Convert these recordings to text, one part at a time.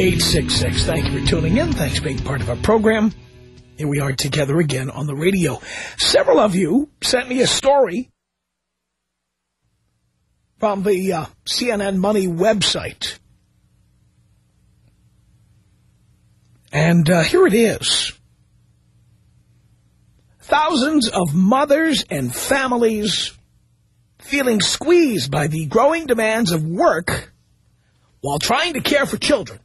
1-800-5800-866. Thank you for tuning in. Thanks for being part of our program. Here we are together again on the radio. Several of you sent me a story from the uh, CNN Money website. And uh, here it is. Thousands of mothers and families feeling squeezed by the growing demands of work while trying to care for children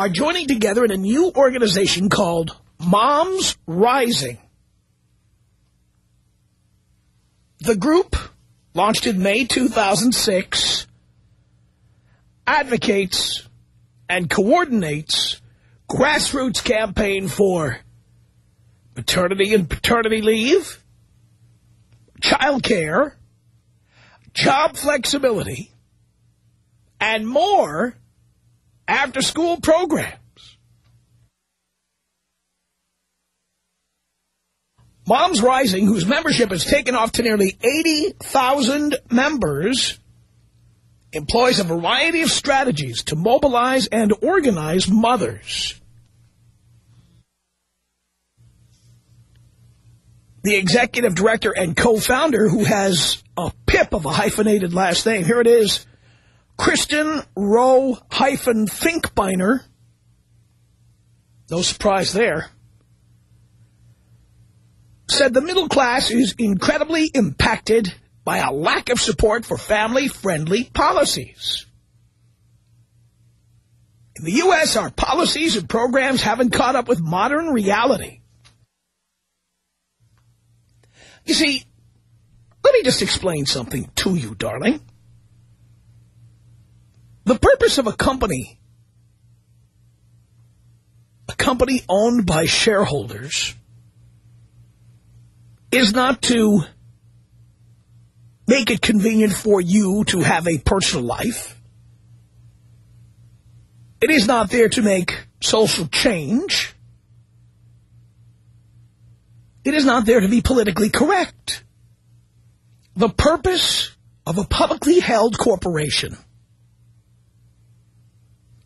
are joining together in a new organization called Moms Rising. The group, launched in May 2006, advocates and coordinates grassroots campaign for maternity and paternity leave, child care, job flexibility, and more after-school programs. Moms Rising, whose membership has taken off to nearly 80,000 members, employs a variety of strategies to mobilize and organize mothers. The executive director and co-founder, who has a pip of a hyphenated last name, here it is, Kristin Rowe hyphen Finkbeiner. No surprise there. Said the middle class is incredibly impacted by a lack of support for family-friendly policies. In the U.S., our policies and programs haven't caught up with modern reality. You see, let me just explain something to you, darling. The purpose of a company, a company owned by shareholders, is not to make it convenient for you to have a personal life. It is not there to make social change. It is not there to be politically correct. The purpose of a publicly held corporation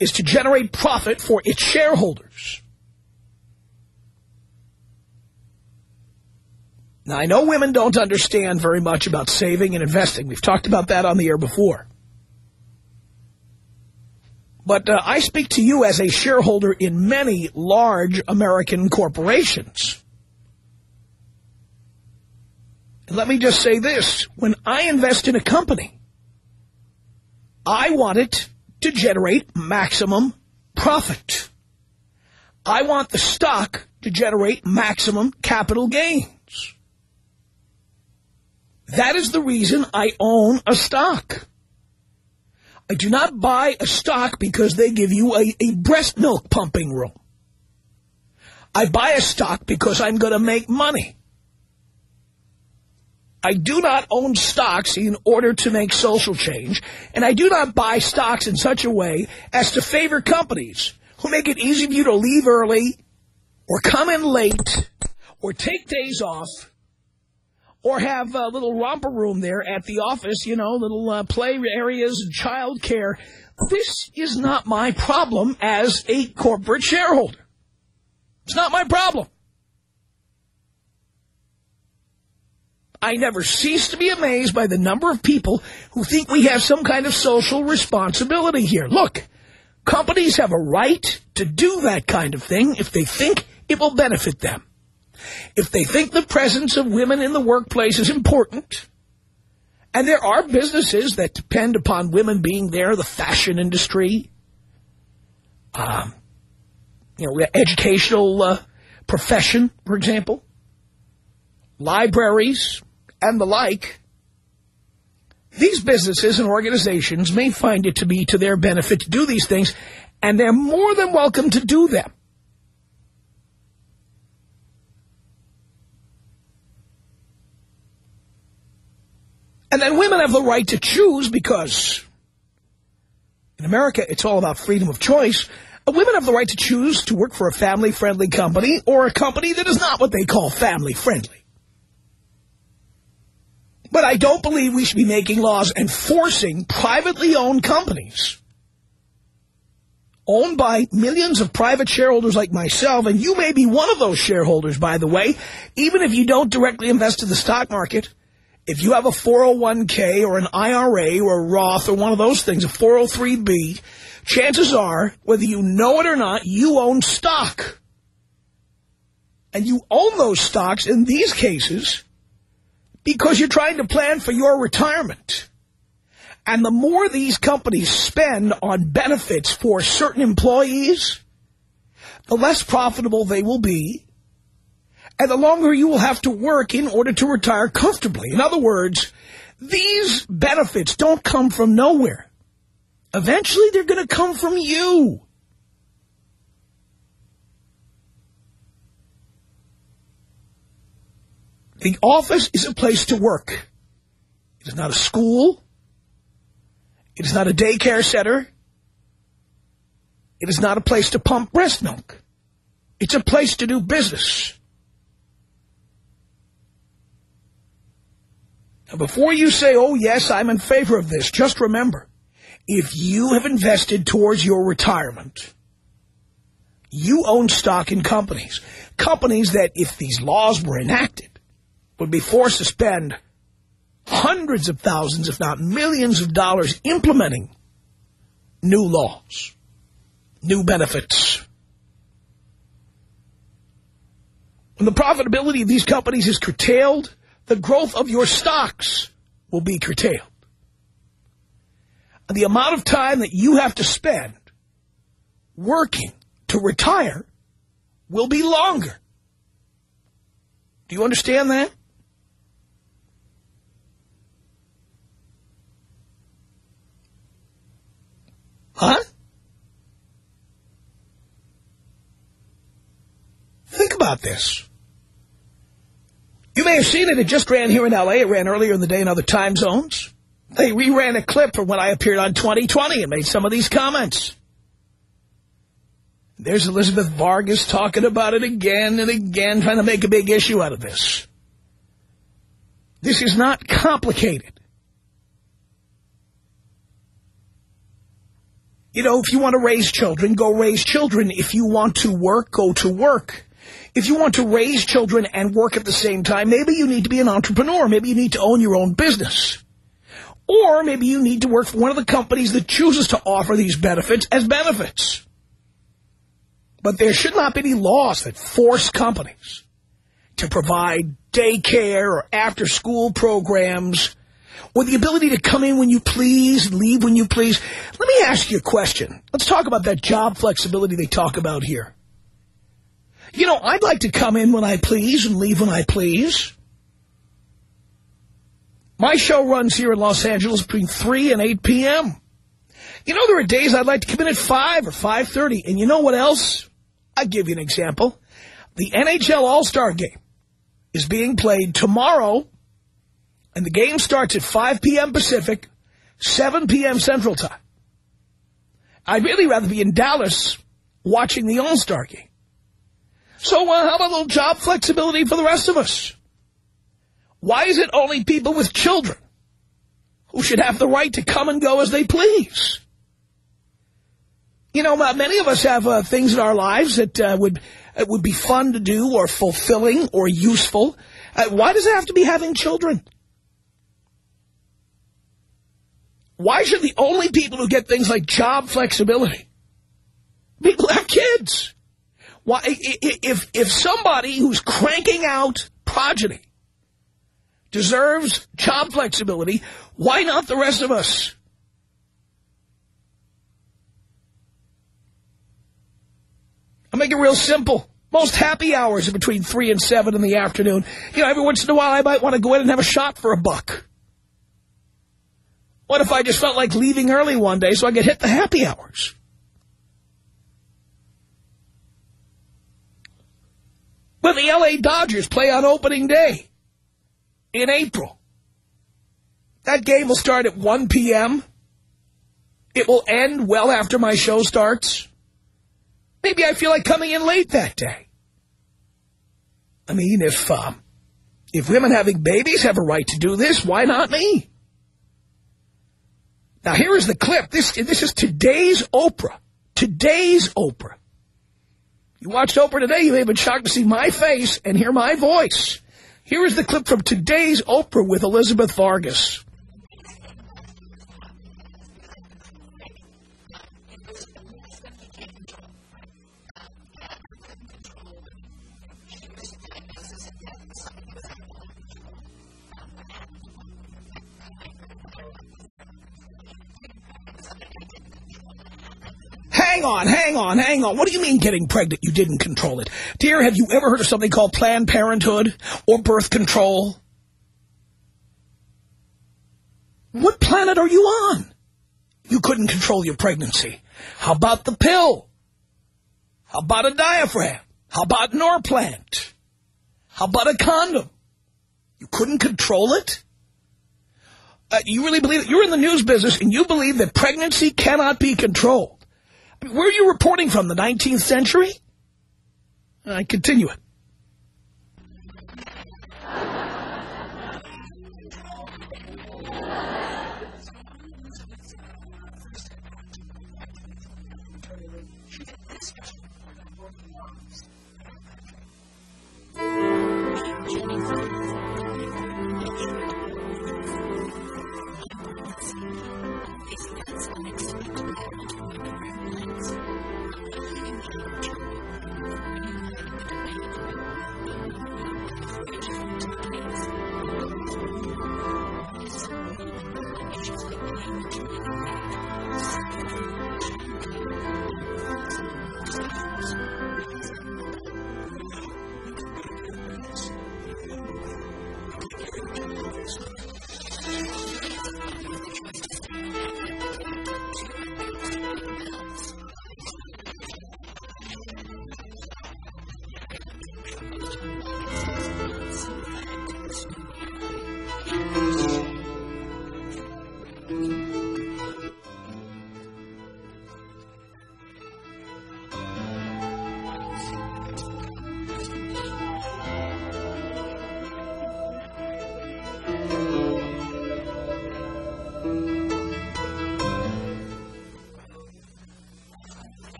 is to generate profit for its shareholders. Now, I know women don't understand very much about saving and investing. We've talked about that on the air before. But uh, I speak to you as a shareholder in many large American corporations. Let me just say this. When I invest in a company, I want it to generate maximum profit. I want the stock to generate maximum capital gains. That is the reason I own a stock. I do not buy a stock because they give you a, a breast milk pumping room. I buy a stock because I'm going to make money. I do not own stocks in order to make social change, and I do not buy stocks in such a way as to favor companies who make it easy for you to leave early or come in late or take days off or have a little romper room there at the office, you know, little uh, play areas and child care. This is not my problem as a corporate shareholder. It's not my problem. I never cease to be amazed by the number of people who think we have some kind of social responsibility here. Look, Companies have a right to do that kind of thing if they think it will benefit them. If they think the presence of women in the workplace is important, and there are businesses that depend upon women being there, the fashion industry, um, you know, educational uh, profession, for example, libraries, and the like, these businesses and organizations may find it to be to their benefit to do these things, and they're more than welcome to do them. And then women have the right to choose because in America it's all about freedom of choice. Uh, women have the right to choose to work for a family-friendly company or a company that is not what they call family-friendly. But I don't believe we should be making laws and forcing privately owned companies owned by millions of private shareholders like myself, and you may be one of those shareholders, by the way, even if you don't directly invest in the stock market, if you have a 401k or an IRA or a Roth or one of those things, a 403b, chances are, whether you know it or not, you own stock. And you own those stocks in these cases because you're trying to plan for your retirement. And the more these companies spend on benefits for certain employees, the less profitable they will be, and the longer you will have to work in order to retire comfortably. In other words, these benefits don't come from nowhere. Eventually, they're going to come from you. The office is a place to work. It is not a school. It is not a daycare center. It is not a place to pump breast milk. It's a place to do business. Now, before you say, oh, yes, I'm in favor of this, just remember, if you have invested towards your retirement, you own stock in companies. Companies that, if these laws were enacted, would be forced to spend hundreds of thousands, if not millions of dollars implementing new laws, new benefits. When the profitability of these companies is curtailed, the growth of your stocks will be curtailed. And the amount of time that you have to spend working to retire will be longer. Do you understand that? Huh? Think about this. You may have seen it. It just ran here in L.A. It ran earlier in the day in other time zones. They reran a clip from when I appeared on 2020 and made some of these comments. There's Elizabeth Vargas talking about it again and again, trying to make a big issue out of this. This is not complicated. You know, if you want to raise children, go raise children. If you want to work, go to work. If you want to raise children and work at the same time, maybe you need to be an entrepreneur. Maybe you need to own your own business. Or maybe you need to work for one of the companies that chooses to offer these benefits as benefits. But there should not be any laws that force companies to provide daycare or after-school programs or the ability to come in when you please, leave when you please. Let me ask you a question. Let's talk about that job flexibility they talk about here. You know, I'd like to come in when I please and leave when I please. My show runs here in Los Angeles between 3 and 8 p.m. You know, there are days I'd like to come in at 5 or 5.30. And you know what else? I'll give you an example. The NHL All-Star Game is being played tomorrow and the game starts at 5 p.m. Pacific, 7 p.m. Central Time. I'd really rather be in Dallas watching the All-Star game. So uh, how about a little job flexibility for the rest of us? Why is it only people with children who should have the right to come and go as they please? You know, many of us have uh, things in our lives that uh, would uh, would be fun to do or fulfilling or useful. Uh, why does it have to be having children? Why should the only people who get things like job flexibility People have kids. Why, if, if somebody who's cranking out progeny deserves job flexibility, why not the rest of us? I'll make it real simple. Most happy hours are between 3 and 7 in the afternoon. You know, every once in a while I might want to go in and have a shot for a buck. What if I just felt like leaving early one day so I could hit the happy hours? When the L.A. Dodgers play on opening day in April, that game will start at 1 p.m. It will end well after my show starts. Maybe I feel like coming in late that day. I mean, if uh, if women having babies have a right to do this, why not me? Now, here is the clip. This, this is today's Oprah. Today's Oprah. You watched Oprah today, you may have been shocked to see my face and hear my voice. Here is the clip from today's Oprah with Elizabeth Vargas. Hang on, hang on, hang on. What do you mean getting pregnant? You didn't control it. Dear, have you ever heard of something called Planned Parenthood or birth control? What planet are you on? You couldn't control your pregnancy. How about the pill? How about a diaphragm? How about Norplant? How about a condom? You couldn't control it? Uh, you really believe it? You're in the news business and you believe that pregnancy cannot be controlled. Where are you reporting from, the 19th century? I continue it.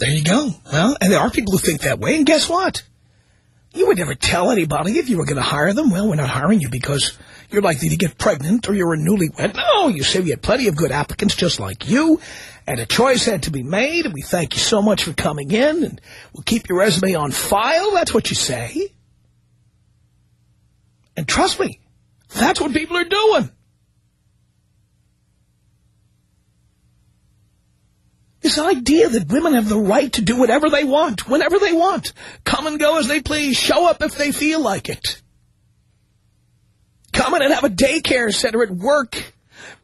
There you go. Well, and there are people who think that way, and guess what? You would never tell anybody if you were going to hire them. Well, we're not hiring you because you're likely to get pregnant or you're a newlywed. No, you say we had plenty of good applicants just like you, and a choice had to be made, and we thank you so much for coming in, and we'll keep your resume on file. That's what you say. And trust me, that's what people are doing. This idea that women have the right to do whatever they want, whenever they want. Come and go as they please. Show up if they feel like it. Come in and have a daycare center at work.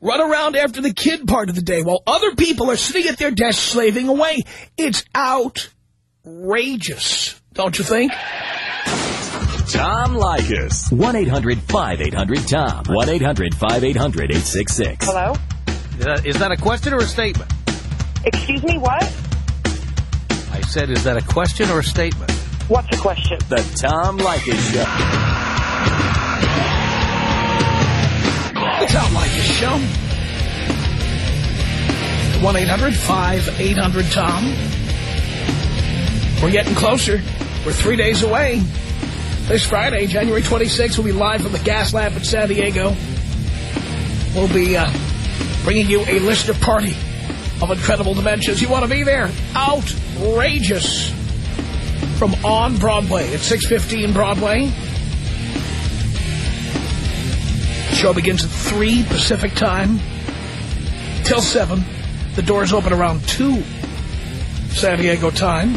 Run around after the kid part of the day while other people are sitting at their desks slaving away. It's outrageous, don't you think? Tom Leykis. 1-800-5800-TOM. 1-800-5800-866. Hello? Is that a question or a statement? Excuse me, what? I said, is that a question or a statement? What's the question? The Tom Leykis Show. The Tom Leykis Show. 1-800-5800-TOM. We're getting closer. We're three days away This Friday, January 26th, we'll be live from the Gas Lamp in San Diego. We'll be uh, bringing you a listener party of incredible dimensions. You want to be there? Outrageous. From On Broadway at 615 Broadway. Show begins at 3 Pacific time till 7. The doors open around 2 San Diego time.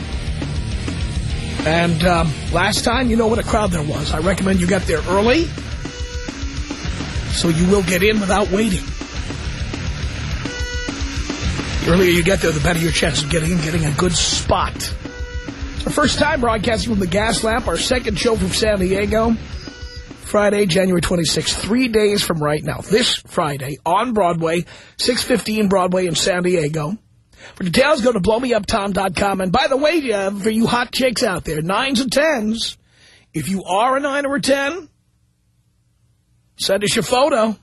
And um, last time, you know what a crowd there was. I recommend you get there early so you will get in without waiting. Earlier you get there, the better your chance of getting in, getting a good spot. Our first time broadcasting from the Gas Lamp, our second show from San Diego. Friday, January 26th, three days from right now. This Friday on Broadway, 615 Broadway in San Diego. For details, go to blowmeuptom.com. And by the way, uh, for you hot chicks out there, nines and tens, if you are a nine or a ten, send us your photo.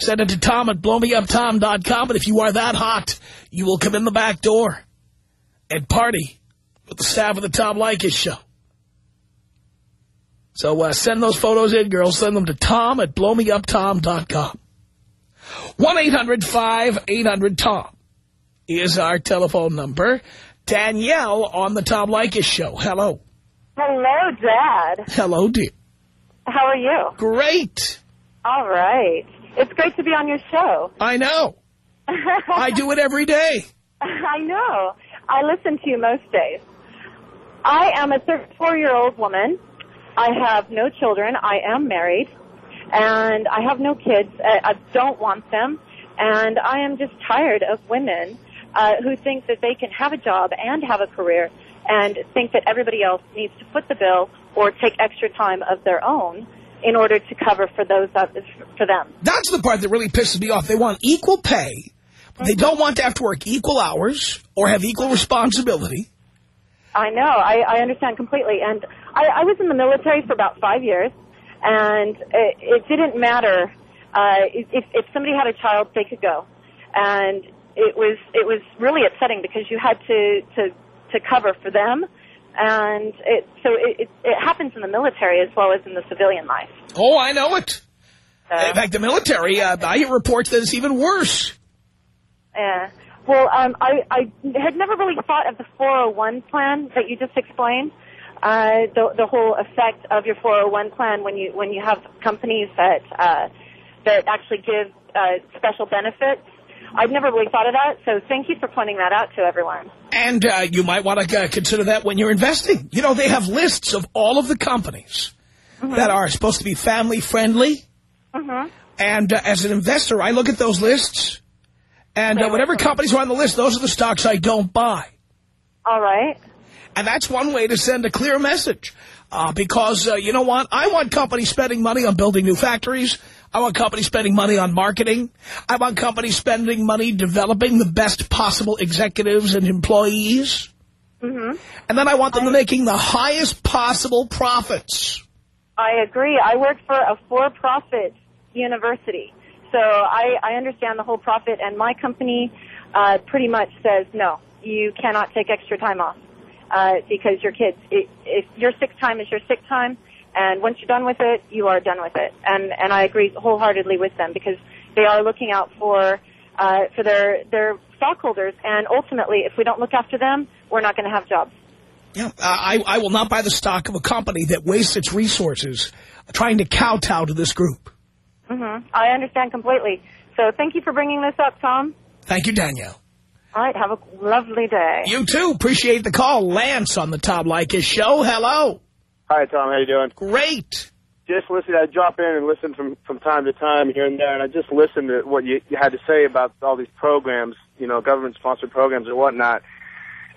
Send it to Tom at blowmeuptom.com. And if you are that hot, you will come in the back door and party with the staff of the Tom Leykis show. So uh, send those photos in, girls. Send them to Tom at blowmeuptom.com. 1-800-5800-TOM is our telephone number. Danielle on the Tom Leykis show. Hello. Hello, Dad. Hello, dear. How are you? Great. All right. It's great to be on your show. I know. I do it every day. I know. I listen to you most days. I am a 34-year-old woman. I have no children. I am married. And I have no kids. I don't want them. And I am just tired of women uh, who think that they can have a job and have a career and think that everybody else needs to foot the bill or take extra time of their own in order to cover for those uh, for them. That's the part that really pisses me off. They want equal pay. But they don't want to have to work equal hours or have equal responsibility. I know. I, I understand completely. And I, I was in the military for about five years, and it, it didn't matter uh, if, if somebody had a child, they could go, and it was it was really upsetting because you had to to to cover for them, and it so it it, it happens in the military as well as in the civilian life. Oh, I know it. Uh, In fact, the military, uh, I hear reports that it's even worse. Yeah. Well, um, I, I had never really thought of the 401 plan that you just explained. Uh, the, the whole effect of your 401 plan when you when you have companies that uh, that actually give uh, special benefits. I'd never really thought of that, so thank you for pointing that out to everyone. And uh, you might want to uh, consider that when you're investing. You know, they have lists of all of the companies that are supposed to be family-friendly. Mm-hmm. And uh, as an investor, I look at those lists. And uh, whatever companies are on the list, those are the stocks I don't buy. All right. And that's one way to send a clear message. Uh, because, uh, you know what? I want companies spending money on building new factories. I want companies spending money on marketing. I want companies spending money developing the best possible executives and employees. Mm-hmm. And then I want them making the highest possible profits. I agree. I work for a for-profit university, so I, I understand the whole profit. And my company uh, pretty much says no, you cannot take extra time off uh, because your kids. It, if your sick time is your sick time, and once you're done with it, you are done with it. And and I agree wholeheartedly with them because they are looking out for uh, for their their stockholders. And ultimately, if we don't look after them, we're not going to have jobs. Yeah, uh, I, I will not buy the stock of a company that wastes its resources trying to kowtow to this group. hmm I understand completely. So thank you for bringing this up, Tom. Thank you, Danielle. All right, have a lovely day. You too. Appreciate the call. Lance on the Tom Leykis show. Hello. Hi, Tom. How you doing? Great. Just listen. I drop in and listen from from time to time here and there, and I just listened to what you, you had to say about all these programs, you know, government-sponsored programs or whatnot.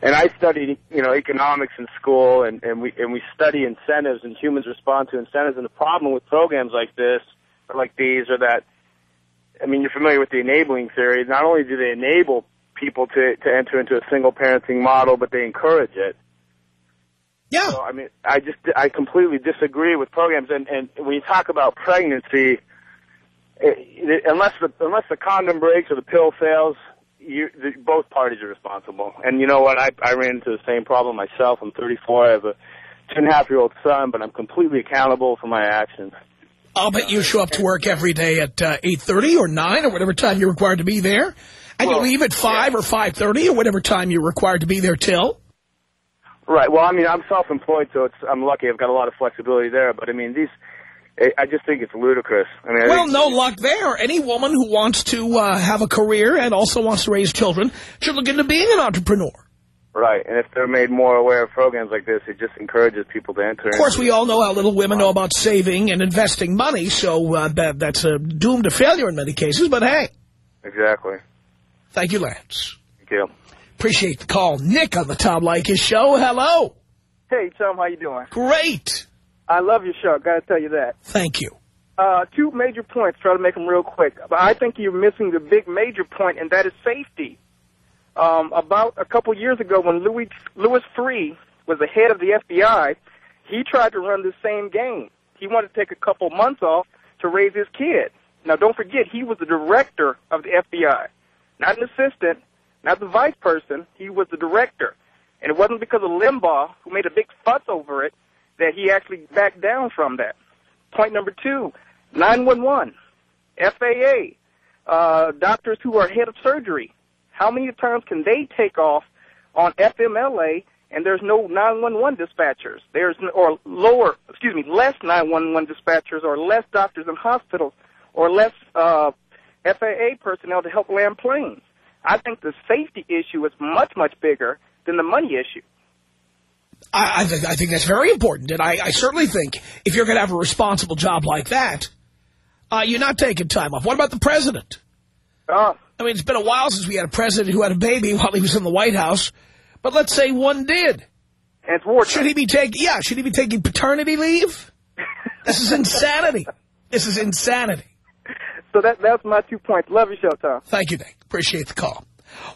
And I studied, you know, economics in school, and and we and we study incentives, and humans respond to incentives. And the problem with programs like this or like these are that, I mean, you're familiar with the enabling theory. Not only do they enable people to to enter into a single parenting model, but they encourage it. Yeah. So, I mean, I just I completely disagree with programs, and and when you talk about pregnancy, it, it, unless the unless the condom breaks or the pill fails, you the, both parties are responsible. And you know what? I I ran into the same problem myself. I'm 34. I have a two and a half year old son, but I'm completely accountable for my actions. I'll bet you show up to work every day at uh, 8.30 or 9 or whatever time you're required to be there. And Well, you leave at 5 or 5.30 or whatever time you're required to be there till. Right. Well, I mean, I'm self-employed, so it's I'm lucky. I've got a lot of flexibility there. But I mean, these, I- just think it's ludicrous. I mean, I Well, no luck there. Any woman who wants to uh, have a career and also wants to raise children should look into being an entrepreneur. right. And if they're made more aware of programs like this, it just encourages people to enter. Of course, we all know how little women know about saving and investing money, so uh, that, that's uh, doomed to failure in many cases. But hey, Exactly. thank you, Lance. Thank you. Appreciate the call. Nick on the Tom Leykis show. Hello. Hey, Tom, how you doing? Great. I love your show. Got to tell you that. Thank you. Uh, two major points. Try to make them real quick. But I think you're missing the big major point, and that is safety. Um, about a couple years ago, when Louis Louis Freeh was the head of the FBI, he tried to run the same game. He wanted to take a couple months off to raise his kid. Now, don't forget, he was the director of the FBI, not an assistant, not the vice person. He was the director, and it wasn't because of Limbaugh, who made a big fuss over it, that he actually backed down from that. Point number two, 911, FAA, uh, doctors who are head of surgery. How many times can they take off on FMLA and there's no 911 dispatchers? There's n- or lower, excuse me, less 911 dispatchers or less doctors in hospitals or less uh, FAA personnel to help land planes. I think the safety issue is much much bigger than the money issue. I, I, think, I think that's very important, and I, I certainly think if you're going to have a responsible job like that, uh, you're not taking time off. What about the president? Uh, I mean, it's been a while since we had a president who had a baby while he was in the White House, but let's say one did. and it's war Should he be taking, yeah, should he be taking paternity leave? This is insanity. This is insanity. So that that's my two points. Love your show, Tom. Thank you, Nick. Appreciate the call.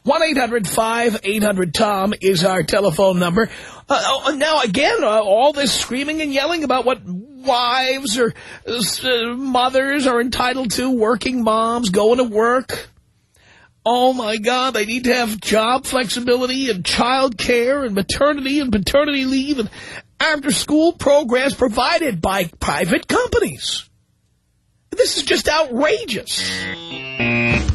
1-800-5800-TOM is our telephone number. Uh, oh, now, again, uh, all this screaming and yelling about what wives or uh, mothers are entitled to, working moms, going to work. Oh, my God, they need to have job flexibility and child care and maternity and paternity leave and after-school programs provided by private companies. This is just outrageous.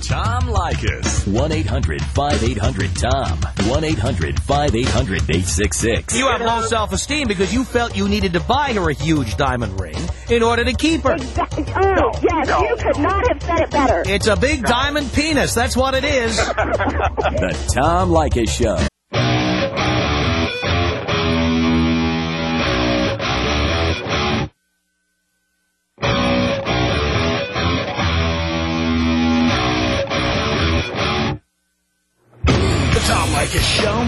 Tom Leykis. 1-800-5800-TOM. 1-800-5800-866. You have low self-esteem because you felt you needed to buy her a huge diamond ring in order to keep her. Exactly. Oh, yes, you could not have said it better. It's a big diamond penis. That's what it is. The Tom Leykis Show. Show.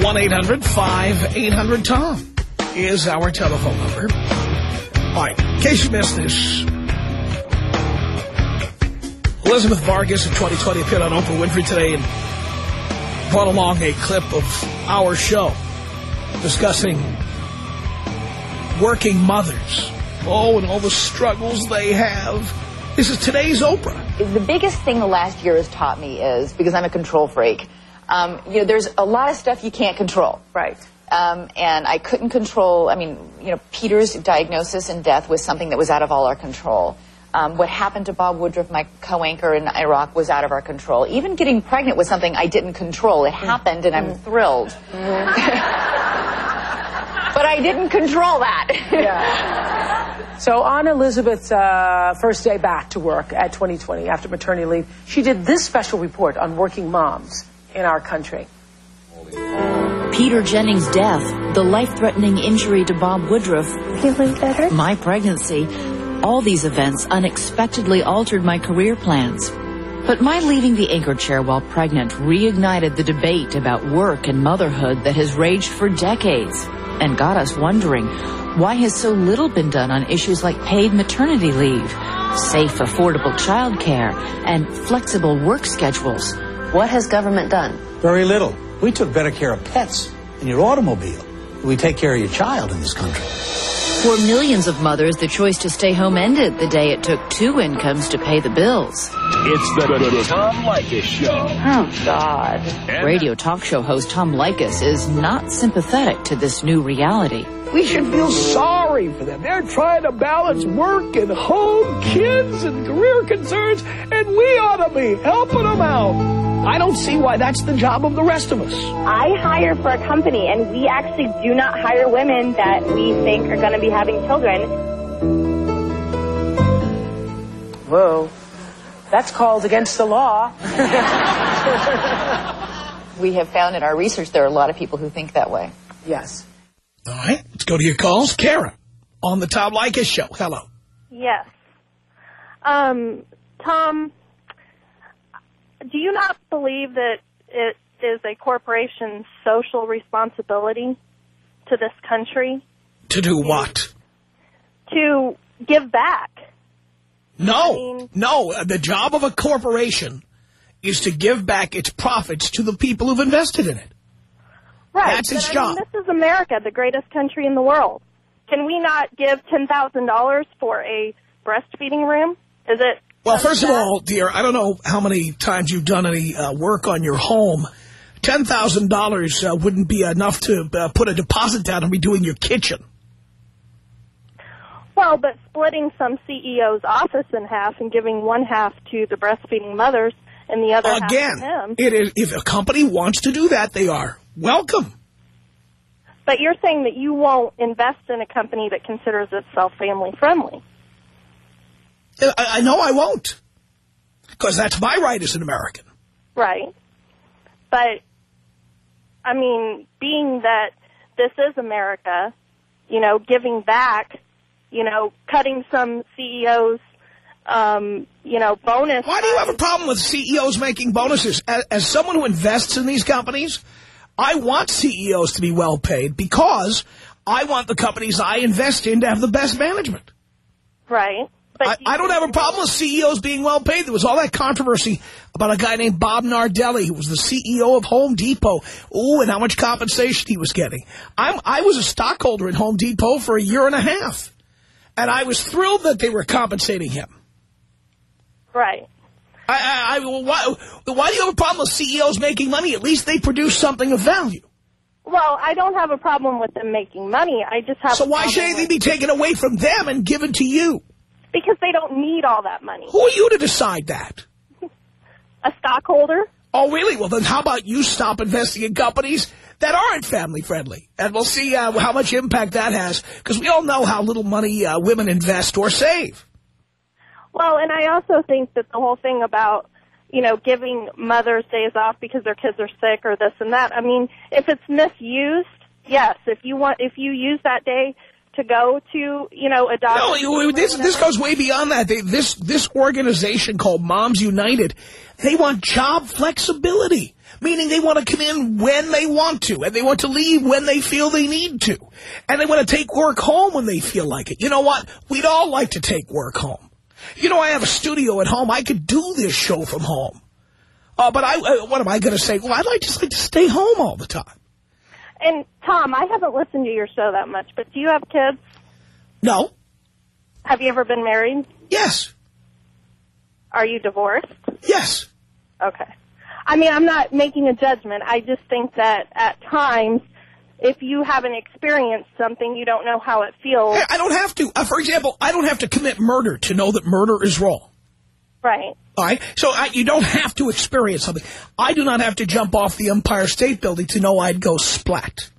1-800-5800-TOM is our telephone number. All right, in case you missed this, Elizabeth Vargas of 2020 appeared on Oprah Winfrey today and brought along a clip of our show discussing working mothers. Oh, and all the struggles they have. This is today's Oprah. The biggest thing the last year has taught me is because I'm a control freak. Um, you know, there's a lot of stuff you can't control. Right. Um, and I couldn't control. I mean, you know, Peter's diagnosis and death was something that was out of all our control. Um, what happened to Bob Woodruff, my co-anchor in Iraq, was out of our control. Even getting pregnant was something I didn't control. It happened, and I'm thrilled. but I didn't control that. Yeah. So on Elizabeth's uh, first day back to work at 2020 after maternity leave, she did this special report on working moms in our country. Peter Jennings' death, the life-threatening injury to Bob Woodruff, Feeling better? my pregnancy, all these events unexpectedly altered my career plans. But my leaving the anchor chair while pregnant reignited the debate about work and motherhood that has raged for decades and got us wondering why has so little been done on issues like paid maternity leave, safe, affordable childcare, and flexible work schedules. What has government done? Very little. We took better care of pets in your automobile. We take care of your child in this country. For millions of mothers, the choice to stay home ended the day it took two incomes to pay the bills. It's the, the, the Tom Leykis Show. Oh, God. Radio talk show host Tom Leykis is not sympathetic to this new reality. We should feel sorry for them. They're trying to balance work and home, kids and career concerns, and we ought to be helping them out. I don't see why that's the job of the rest of us. I hire for a company, and we actually do not hire women that we think are going to be having children. Whoa. That's called against the law. we have found in our research there are a lot of people who think that way. Yes. All right, let's go to your calls. Kara, on the Tom Leykis show. Hello. Yes. Um, Tom, do you not believe that it is a corporation's social responsibility to this country To do what? to give back? No, no. The job of a corporation is to give back its profits to the people who've invested in it. Right. That's its I mean, job. this is America, the greatest country in the world. Can we not give $10,000 for a breastfeeding room? Is it Well, first of all, dear, I don't know how many times you've done any uh, work on your home. $10,000 uh, wouldn't be enough to uh, put a deposit down and redoing your kitchen. Well, but splitting some CEO's office in half and giving one half to the breastfeeding mothers and the other Again, half to him. it is, if a company wants to do that, they are welcome. But you're saying that you won't invest in a company that considers itself family friendly. I, I know I won't, because that's my right as an American. Right. But, I mean, being that this is America, you know, giving back, you know, cutting some CEOs, um, you know, bonus. Why do you have a problem with CEOs making bonuses? As, as someone who invests in these companies, I want CEOs to be well paid because I want the companies I invest in to have the best management. Right. I, I don't have a problem with CEOs being well paid. There was all that controversy about a guy named Bob Nardelli, who was the CEO of Home Depot. Ooh, and how much compensation he was getting. I'm, I was a stockholder at Home Depot for a year and a half. And I was thrilled that they were compensating him. Right. I, I, I, why, why do you have a problem with CEOs making money? At least they produce something of value. Well, I don't have a problem with them making money. I just have So why should anything be taken away from them and given to you? Because they don't need all that money. Who are you to decide that? A stockholder? Oh, really? Well, then how about you stop investing in companies that aren't family-friendly? And we'll see uh, how much impact that has, because we all know how little money uh, women invest or save. Well, and I also think that the whole thing about, you know, giving mothers days off because their kids are sick or this and that, I mean, if it's misused, yes, if you want, if you use that day to go to, you know, a doctor. No, this, this goes way beyond that. They, this, this organization called Moms United, they want job flexibility, meaning they want to come in when they want to, and they want to leave when they feel they need to. And they want to take work home when they feel like it. You know what? We'd all like to take work home. You know, I have a studio at home. I could do this show from home. Uh, but I, uh, what am I going to say? Well, I'd like just like to stay home all the time. And Tom, I haven't listened to your show that much, but do you have kids? No. Have you ever been married? Yes. Are you divorced? Yes. Okay. I mean, I'm not making a judgment. I just think that at times, if you haven't experienced something, you don't know how it feels. Hey, I don't have to. Uh, for example, I don't have to commit murder to know that murder is wrong. Right. All right? So I, you don't have to experience something. I do not have to jump off the Empire State Building to know I'd go splat.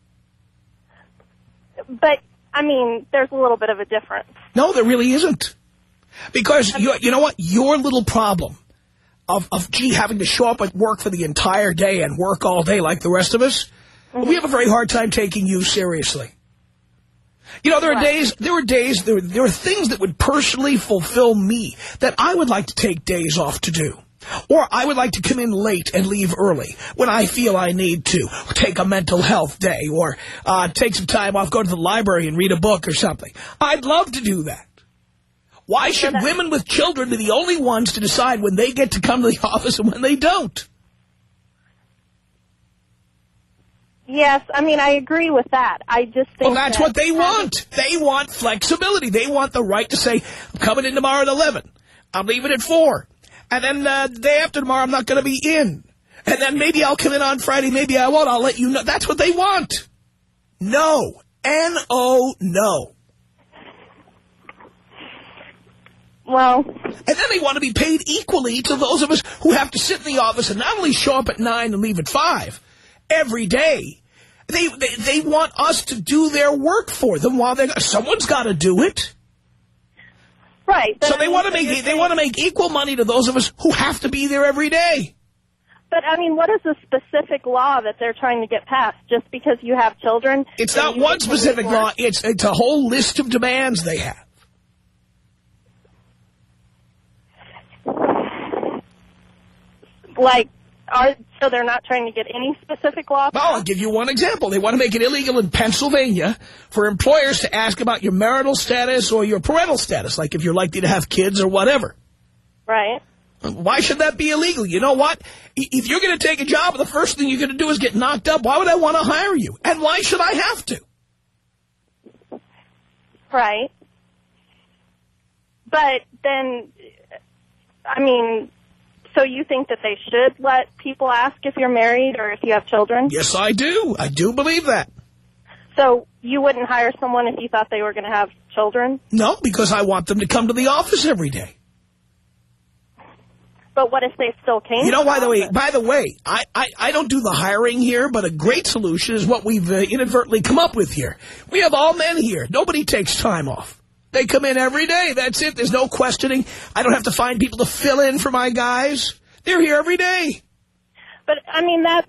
But, I mean, there's a little bit of a difference. No, there really isn't. Because, you, you know what? Your little problem of, of, gee, having to show up at work for the entire day and work all day like the rest of us, mm-hmm. we have a very hard time taking you seriously. You know, there are days, there are days, there, there are things that would personally fulfill me that I would like to take days off to do. Or I would like to come in late and leave early when I feel I need to. Take a mental health day or uh, take some time off, go to the library and read a book or something. I'd love to do that. Why should women with children be the only ones to decide when they get to come to the office and when they don't? Yes, I mean, I agree with that. I just think Well, that's that what they want. They want flexibility. They want the right to say, I'm coming in tomorrow at 11. I'm leaving at 4. And then uh, the day after tomorrow, I'm not going to be in. And then maybe I'll come in on Friday. Maybe I won't. I'll let you know. That's what they want. No. N-O, no. Well, And then they want to be paid equally to those of us who have to sit in the office and not only show up at 9 and leave at 5 every day. They, they, they want us to do their work for them while they're... Someone's got to do it. Right. So I they want to make they want to make equal money to those of us who have to be there every day. But I mean, what is the specific law that they're trying to get passed? Just because you have children? It's not one get to leave specific law. It's it's a whole list of demands they have. Like, are so they're not trying to get any specific law? Well, I'll give you one example. They want to make it illegal in Pennsylvania for employers to ask about your marital status or your parental status, like if you're likely to have kids or whatever. Right. Why should that be illegal? You know what? If you're going to take a job, the first thing you're going to do is get knocked up. Why would I want to hire you? And why should I have to? Right. But then, I mean, so you think that they should let people ask if you're married or if you have children? Yes, I do. I do believe that. So you wouldn't hire someone if you thought they were going to have children? No, because I want them to come to the office every day. But what if they still came? You know, by the way, by the way, I, I, I don't do the hiring here, but a great solution is what we've uh, inadvertently come up with here. We have all men here. Nobody takes time off. They come in every day. That's it. There's no questioning. I don't have to find people to fill in for my guys. They're here every day. But, I mean, that's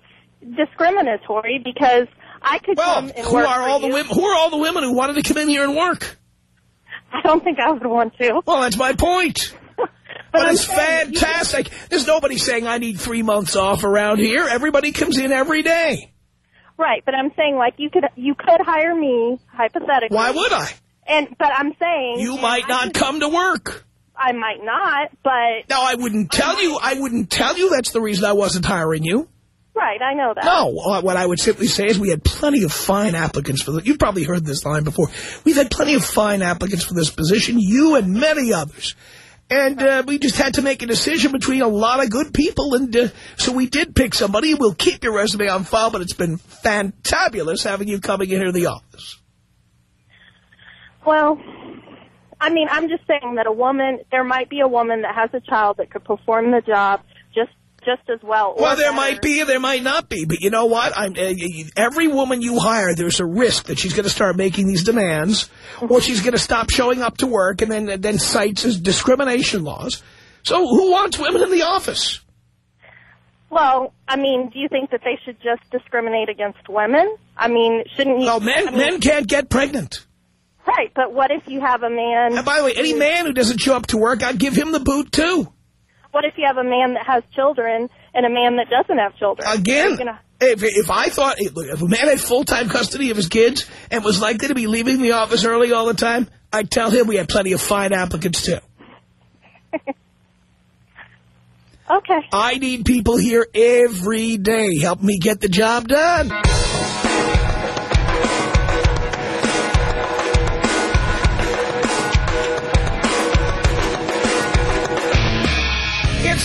discriminatory because I could come and Who work are all the women? Who are all the women who wanted to come in here and work? I don't think I would want to. Well, that's my point. But, I'm it's saying fantastic. There's nobody saying I need three months off around here. Everybody comes in every day. Right, but I'm saying, like, you could you could hire me, hypothetically. Why would I? And But I'm saying... You might not come to work. I might not, but... Now, I wouldn't tell you. I wouldn't tell you that's the reason I wasn't hiring you. Right, I know that. No, uh, what I would simply say is we had plenty of fine applicants for the. You've probably heard this line before. We've had plenty of fine applicants for this position, you and many others. And uh, we just had to make a decision between a lot of good people, and uh, so we did pick somebody. We'll keep your resume on file, but it's been fantabulous having you coming in here to the office. Well, I mean, I'm just saying that a woman, there might be a woman that has a child that could perform the job just just as well. Well, there better. might be, there might not be. But you know what? I'm, uh, every woman you hire, there's a risk that she's going to start making these demands, or she's going to stop showing up to work, and then then cites as discrimination laws. So who wants women in the office? Well, I mean, do you think that they should just discriminate against women? I mean, shouldn't you? No, men I mean, men can't get pregnant. Right, but what if you have a man? And by the way, any man who doesn't show up to work, I'd give him the boot too. What if you have a man that has children and a man that doesn't have children? Again, gonna- if, if I thought, look, if a man had full-time custody of his kids and was likely to be leaving the office early all the time, I'd tell him we had plenty of fine applicants too. Okay. I need people here every day. Help me get the job done.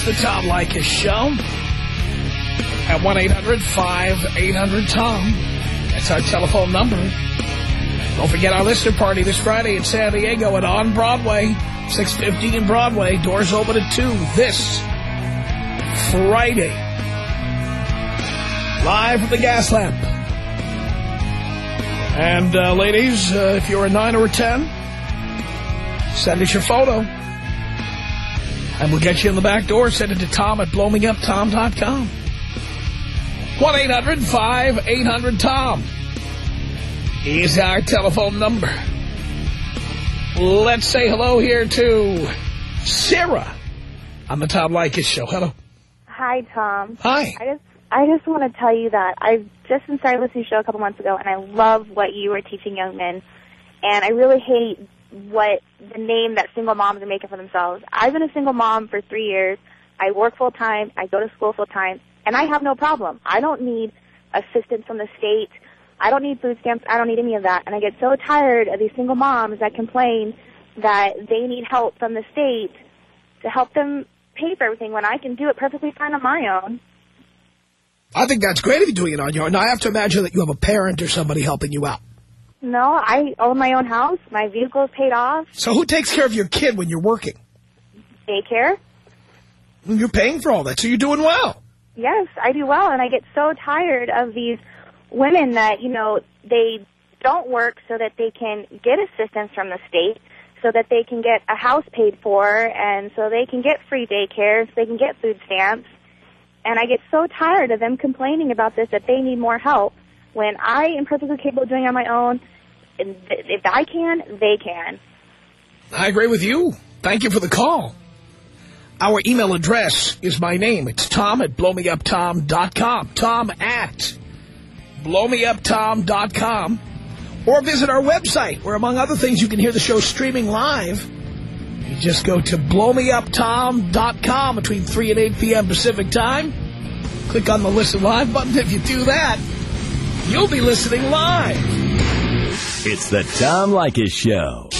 The Tom Leykis Show at 1-800-5800-TOM. That's our telephone number. Don't forget our listener party this Friday in San Diego and on Broadway, 615 Broadway. Doors open at 2 this Friday. Live from the gas lamp. And uh, ladies, uh, if you're a 9 or a 10, send us your photo. And we'll get you in the back door. Send it to Tom at blowmeuptom.com. 1-800-5800-TOM is our telephone number. Let's say hello here to Sarah on the Tom Leykis Show. Hello. Hi, Tom. Hi. I just I just want to tell you that I've just been started listening to your show a couple months ago, and I love what you are teaching young men. And I really hate what the name that single moms are making for themselves. I've been a single mom for three years. I work full time. I go to school full time, and I have no problem. I don't need assistance from the state. I don't need food stamps. I don't need any of that. And I get so tired of these single moms that complain that they need help from the state to help them pay for everything when I can do it perfectly fine on my own. I think that's great if you're doing it on your own. Now, I have to imagine that you have a parent or somebody helping you out. No, I own my own house. My vehicle is paid off. So who takes care of your kid when you're working? Daycare. You're paying for all that, so you're doing well. Yes, I do well, and I get so tired of these women that, you know, they don't work so that they can get assistance from the state, so that they can get a house paid for, and so they can get free daycare, so they can get food stamps. And I get so tired of them complaining about this, that they need more help, when I am perfectly capable of doing it on my own. If I can, they can. I agree with you. Thank you for the call. Our email address is my name. It's tom at blowmeuptom.com. Tom at blowmeuptom.com. Or visit our website, where, among other things, you can hear the show streaming live. You just go to blowmeuptom.com between 3 and 8 p.m. Pacific time. Click on the Listen Live button. If you do that, you'll be listening live. It's the Tom Leykis Show.